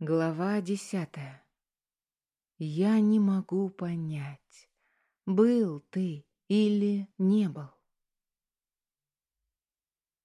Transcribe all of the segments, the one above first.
Глава десятая. Я не могу понять, был ты или не был.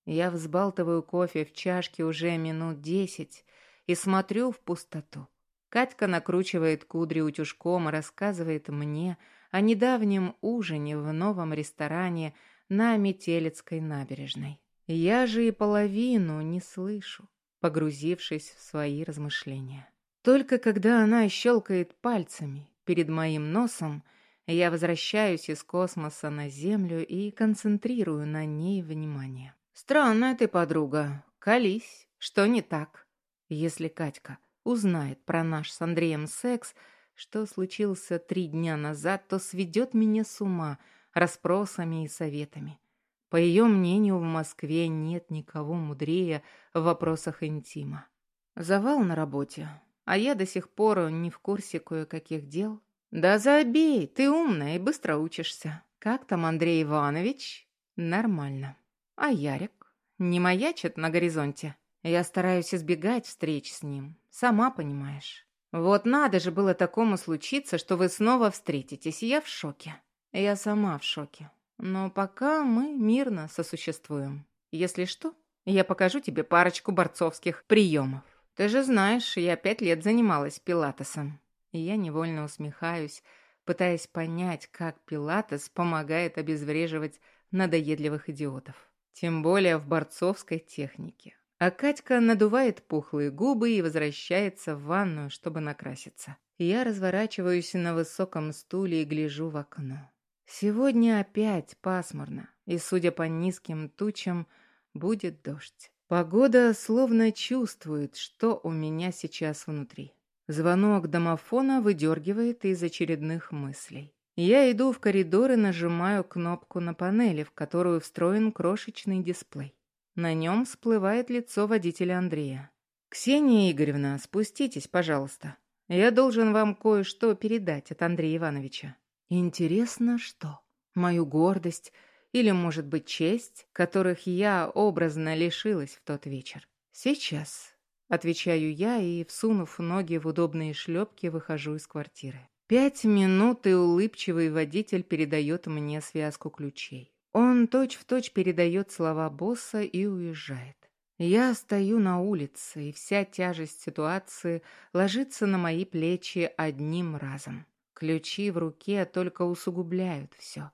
Я взбалтываю кофе в чашке уже минут десять и смотрю в пустоту. Катька накручивает кудри утюжком и рассказывает мне о недавнем ужине в новом ресторане на Метелецкой набережной. Я же и половину не слышу, погрузившись в свои размышления. Только когда она щелкает пальцами перед моим носом, я возвращаюсь из космоса на Землю и концентрирую на ней внимание. Странная ты подруга. Колись. Что не так? Если Катька узнает про наш с Андреем секс, что случился три дня назад, то сведет меня с ума расспросами и советами. По ее мнению, в Москве нет никого мудрее в вопросах интима. Завал на работе, а я до сих пор не в курсе кое-каких дел. Да забей, ты умная и быстро учишься. Как там Андрей Иванович? Нормально. А Ярик? Не маячит на горизонте? Я стараюсь избегать встреч с ним, сама понимаешь. Вот надо же было такому случиться, что вы снова встретитесь, я в шоке. Я сама в шоке. Но пока мы мирно сосуществуем. Если что, я покажу тебе парочку борцовских приемов. Ты же знаешь, я пять лет занималась пилатесом. И я невольно усмехаюсь, пытаясь понять, как пилатес помогает обезвреживать надоедливых идиотов. Тем более в борцовской технике. А Катька надувает пухлые губы и возвращается в ванную, чтобы накраситься. Я разворачиваюсь на высоком стуле и гляжу в окно. Сегодня опять пасмурно, и, судя по низким тучам, будет дождь. Погода словно чувствует, что у меня сейчас внутри. Звонок домофона выдергивает из очередных мыслей. Я иду в коридор и нажимаю кнопку на панели, в которую встроен крошечный дисплей. На нем всплывает лицо водителя Андрея. «Ксения Игоревна, спуститесь, пожалуйста. Я должен вам кое-что передать от Андрея Ивановича». «Интересно, что? Мою гордость или, может быть, честь, которых я образно лишилась в тот вечер?» «Сейчас», — отвечаю я и, всунув ноги в удобные шлепки, выхожу из квартиры. Пять минут, и улыбчивый водитель передает мне связку ключей. Он точь-в-точь точь передает слова босса и уезжает. Я стою на улице, и вся тяжесть ситуации ложится на мои плечи одним разом. Ключи в руке только усугубляют все.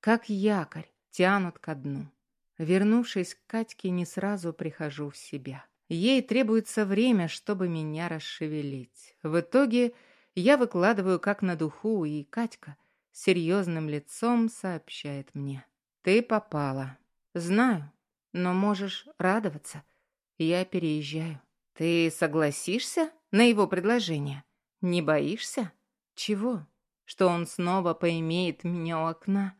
Как якорь, тянут ко дну. Вернувшись к Катьке, не сразу прихожу в себя. Ей требуется время, чтобы меня расшевелить. В итоге я выкладываю как на духу, и Катька серьезным лицом сообщает мне. «Ты попала. Знаю, но можешь радоваться. Я переезжаю. Ты согласишься на его предложение? Не боишься?» «Чего? Что он снова поимеет меня у окна?»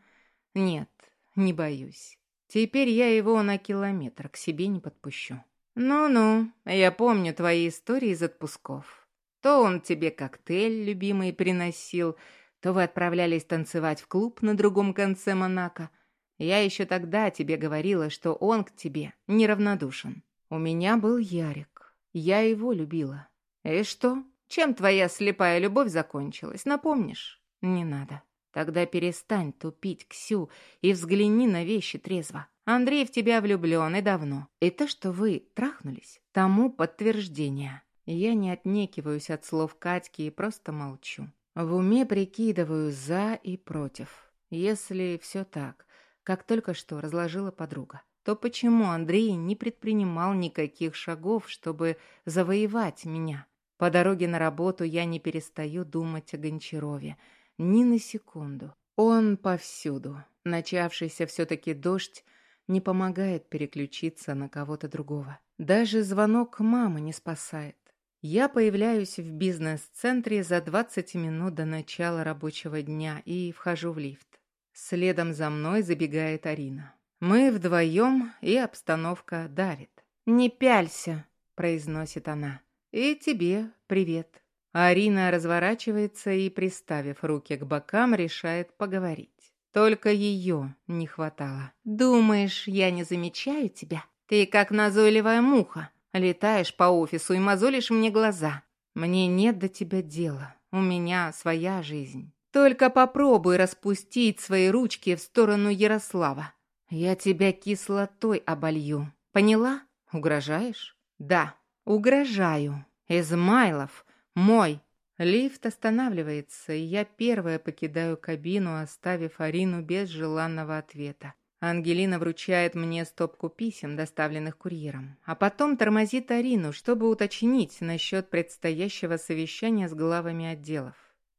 «Нет, не боюсь. Теперь я его на километр к себе не подпущу». «Ну-ну, я помню твои истории из отпусков. То он тебе коктейль любимый приносил, то вы отправлялись танцевать в клуб на другом конце Монако. Я еще тогда тебе говорила, что он к тебе неравнодушен. У меня был Ярик. Я его любила. И что? Чем твоя слепая любовь закончилась, напомнишь? Не надо. Тогда перестань тупить, Ксю, и взгляни на вещи трезво. Андрей в тебя влюблен и давно. И то, что вы трахнулись, тому подтверждение. Я не отнекиваюсь от слов Катьки и просто молчу. В уме прикидываю «за» и «против». Если все так, как только что разложила подруга, то почему Андрей не предпринимал никаких шагов, чтобы завоевать меня? По дороге на работу я не перестаю думать о Гончарове. Ни на секунду. Он повсюду. Начавшийся все-таки дождь не помогает переключиться на кого-то другого. Даже звонок мамы не спасает. Я появляюсь в бизнес-центре за 20 минут до начала рабочего дня и вхожу в лифт. Следом за мной забегает Арина. Мы вдвоем, и обстановка давит. «Не пялься», — произносит она. «И тебе привет». Арина разворачивается и, приставив руки к бокам, решает поговорить. Только ее не хватало. «Думаешь, я не замечаю тебя? Ты как назойливая муха. Летаешь по офису и мозолишь мне глаза. Мне нет до тебя дела. У меня своя жизнь. Только попробуй распустить свои ручки в сторону Ярослава. Я тебя кислотой оболью. Поняла? Угрожаешь? Да, угрожаю. Измайлов мой. Лифт останавливается, и я первая покидаю кабину, оставив Арину без желанного ответа. Ангелина вручает мне стопку писем, доставленных курьером, а потом тормозит Арину, чтобы уточнить насчет предстоящего совещания с главами отделов.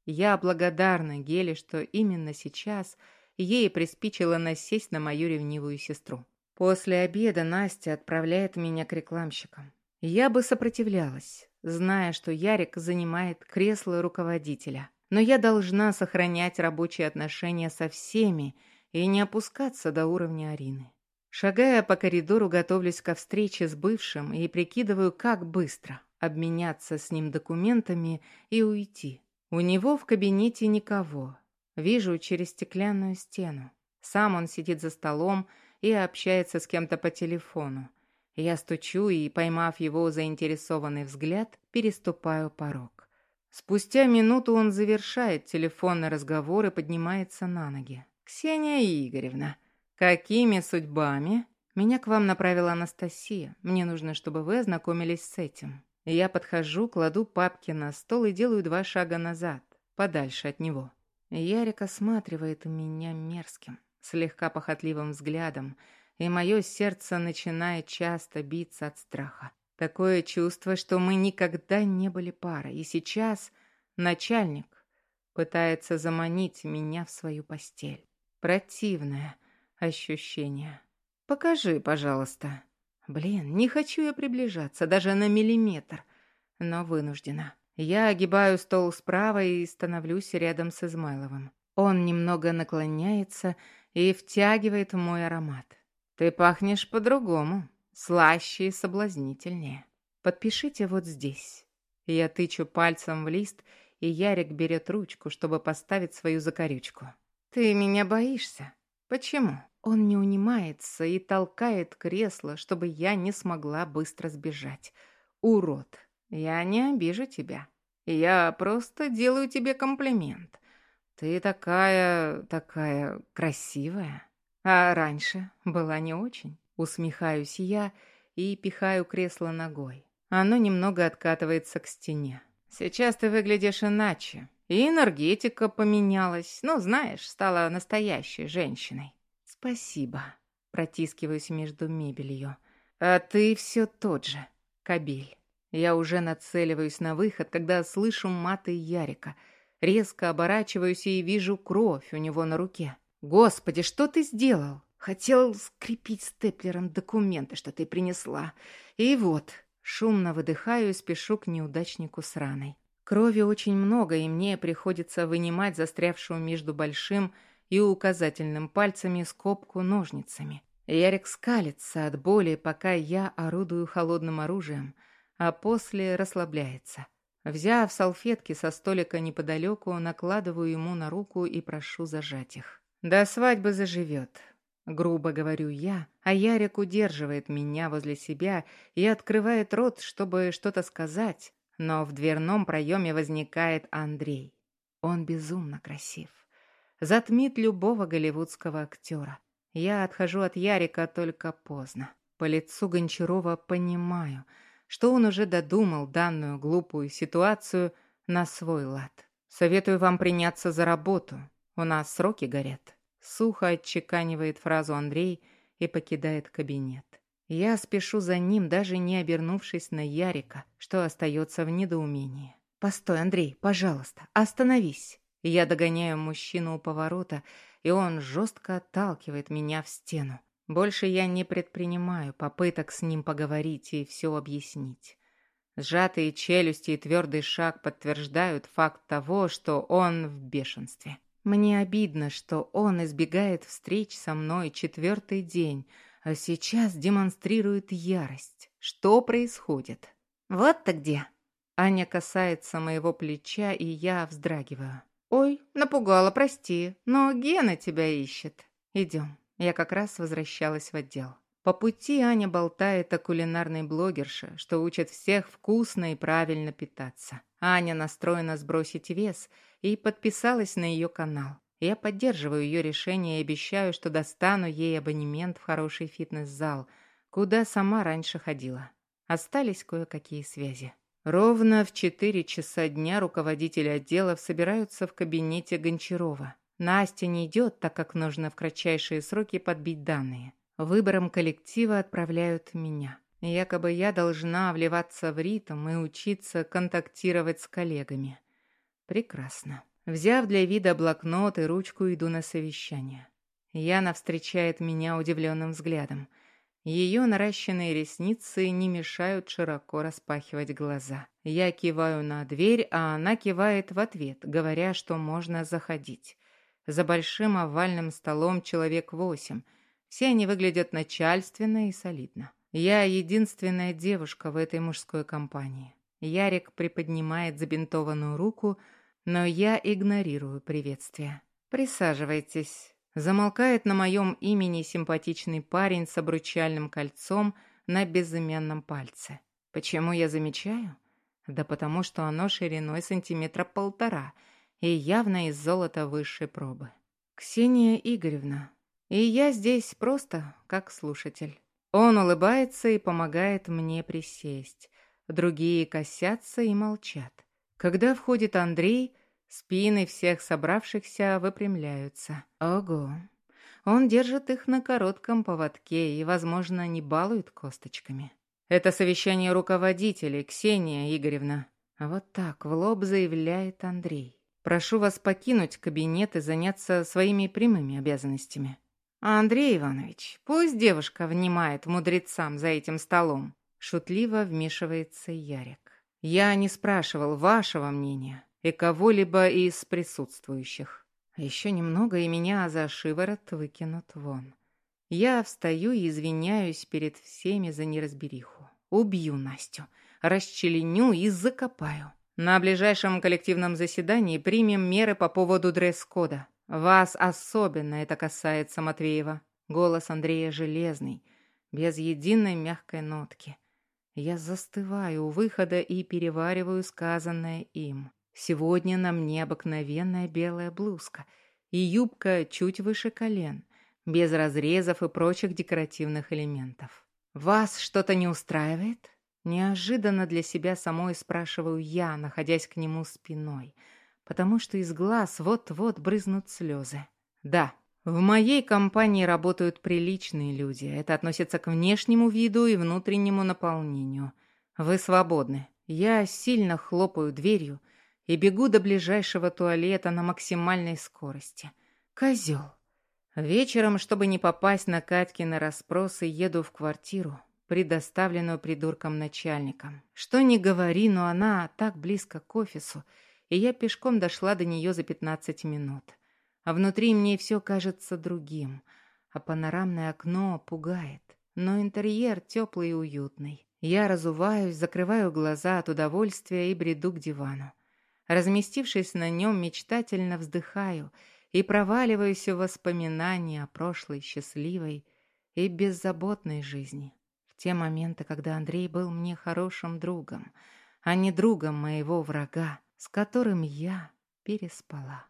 Я благодарна Геле, что именно сейчас ей приспичило насесть на мою ревнивую сестру. После обеда Настя отправляет меня к рекламщикам. Я бы сопротивлялась, зная, что Ярик занимает кресло руководителя. Но я должна сохранять рабочие отношения со всеми и не опускаться до уровня Арины. Шагая по коридору, готовлюсь ко встрече с бывшим и прикидываю, как быстро обменяться с ним документами и уйти. У него в кабинете никого. Вижу через стеклянную стену. Сам он сидит за столом и общается с кем-то по телефону. Я стучу и, поймав его заинтересованный взгляд, переступаю порог. Спустя минуту он завершает телефонный разговор и поднимается на ноги. «Ксения Игоревна, какими судьбами?» «Меня к вам направила Анастасия. Мне нужно, чтобы вы ознакомились с этим». Я подхожу, кладу папки на стол и делаю два шага назад, подальше от него. Ярик осматривает меня мерзким, слегка похотливым взглядом, и мое сердце начинает часто биться от страха. Такое чувство, что мы никогда не были парой, и сейчас начальник пытается заманить меня в свою постель. Противное ощущение. «Покажи, пожалуйста». Блин, не хочу я приближаться даже на миллиметр, но вынуждена. Я огибаю стол справа и становлюсь рядом с Измайловым. Он немного наклоняется и втягивает мой аромат. Ты пахнешь по-другому, слаще и соблазнительнее. Подпишите вот здесь. Я тычу пальцем в лист, и Ярик берет ручку, чтобы поставить свою закорючку. Ты меня боишься? Почему? Он не унимается и толкает кресло, чтобы я не смогла быстро сбежать. Урод, я не обижу тебя. Я просто делаю тебе комплимент. Ты такая, такая красивая. А раньше была не очень. Усмехаюсь я и пихаю кресло ногой. Оно немного откатывается к стене. Сейчас ты выглядишь иначе. И энергетика поменялась. Ну, знаешь, стала настоящей женщиной. Спасибо. Протискиваюсь между мебелью. А ты все тот же, кабель. Я уже нацеливаюсь на выход, когда слышу маты Ярика. Резко оборачиваюсь и вижу кровь у него на руке. «Господи, что ты сделал?» «Хотел скрепить степлером документы, что ты принесла. И вот...» Шумно выдыхаю и спешу к неудачнику с раной. Крови очень много, и мне приходится вынимать застрявшую между большим и указательным пальцами скобку ножницами. Ярик скалится от боли, пока я орудую холодным оружием, а после расслабляется. Взяв салфетки со столика неподалеку, накладываю ему на руку и прошу зажать их. До свадьбы заживет. Грубо говорю я, а Ярик удерживает меня возле себя и открывает рот, чтобы что-то сказать, но в дверном проеме возникает Андрей. Он безумно красив. Затмит любого голливудского актера. Я отхожу от Ярика только поздно. По лицу Гончарова понимаю, что он уже додумал данную глупую ситуацию на свой лад. Советую вам приняться за работу. У нас сроки горят. Сухо отчеканивает фразу Андрей и покидает кабинет. Я спешу за ним, даже не обернувшись на Ярика, что остается в недоумении. «Постой, Андрей, пожалуйста, остановись!» Я догоняю мужчину у поворота, и он жестко отталкивает меня в стену. Больше я не предпринимаю попыток с ним поговорить и все объяснить. Сжатые челюсти и твердый шаг подтверждают факт того, что он в бешенстве. Мне обидно, что он избегает встреч со мной четвертый день, а сейчас демонстрирует ярость. Что происходит? Вот ты где. Аня касается моего плеча, и я вздрагиваю. Ой, напугала, прости, но Гена тебя ищет. Идем. Я как раз возвращалась в отдел. По пути Аня болтает о кулинарной блогерше, что учит всех вкусно и правильно питаться. Аня настроена сбросить вес и подписалась на ее канал. Я поддерживаю ее решение и обещаю, что достану ей абонемент в хороший фитнес-зал, куда сама раньше ходила. Остались кое-какие связи. Ровно в 4 часа дня руководители отделов собираются в кабинете Гончарова. Настя не идет, так как нужно в кратчайшие сроки подбить данные. Выбором коллектива отправляют меня. Якобы я должна вливаться в ритм и учиться контактировать с коллегами. Прекрасно. Взяв для вида блокнот и ручку, иду на совещание. Яна встречает меня удивленным взглядом. Ее наращенные ресницы не мешают широко распахивать глаза. Я киваю на дверь, а она кивает в ответ, говоря, что можно заходить. За большим овальным столом человек восемь. Все они выглядят начальственно и солидно. Я единственная девушка в этой мужской компании. Ярик приподнимает забинтованную руку, но я игнорирую приветствие. «Присаживайтесь». Замолкает на моем имени симпатичный парень с обручальным кольцом на безымянном пальце. Почему я замечаю? Да потому что оно шириной сантиметра полтора и явно из золота высшей пробы. Ксения Игоревна. И я здесь просто как слушатель. Он улыбается и помогает мне присесть. Другие косятся и молчат. Когда входит Андрей, спины всех собравшихся выпрямляются. Ого! Он держит их на коротком поводке и, возможно, не балует косточками. Это совещание руководителей, Ксения Игоревна. Вот так в лоб заявляет Андрей. Прошу вас покинуть кабинет и заняться своими прямыми обязанностями. Андрей Иванович, пусть девушка внимает мудрецам за этим столом. Шутливо вмешивается Ярик. Я не спрашивал вашего мнения и кого-либо из присутствующих. Еще немного, и меня за шиворот выкинут вон. Я встаю и извиняюсь перед всеми за неразбериху. Убью Настю, расчленю и закопаю. На ближайшем коллективном заседании примем меры по поводу дресс-кода. Вас особенно это касается, Матвеева. Голос Андрея железный, без единой мягкой нотки. Я застываю у выхода и перевариваю сказанное им. Сегодня на мне обыкновенная белая блузка и юбка чуть выше колен, без разрезов и прочих декоративных элементов. «Вас что-то не устраивает?» Неожиданно для себя самой спрашиваю я, находясь к нему спиной, потому что из глаз вот-вот брызнут слезы. «Да, в моей компании работают приличные люди. Это относится к внешнему виду и внутреннему наполнению. Вы свободны. Я сильно хлопаю дверью и бегу до ближайшего туалета на максимальной скорости. Козел. Вечером, чтобы не попасть на Катькины расспросы, еду в квартиру, предоставленную придурком начальником. Что ни говори, но она так близко к офису, и я пешком дошла до нее за 15 минут а внутри мне все кажется другим, а панорамное окно пугает. Но интерьер теплый и уютный. Я разуваюсь, закрываю глаза от удовольствия и бреду к дивану. Разместившись на нем, мечтательно вздыхаю и проваливаюсь в воспоминания о прошлой счастливой и беззаботной жизни. В те моменты, когда Андрей был мне хорошим другом, а не другом моего врага, с которым я переспала.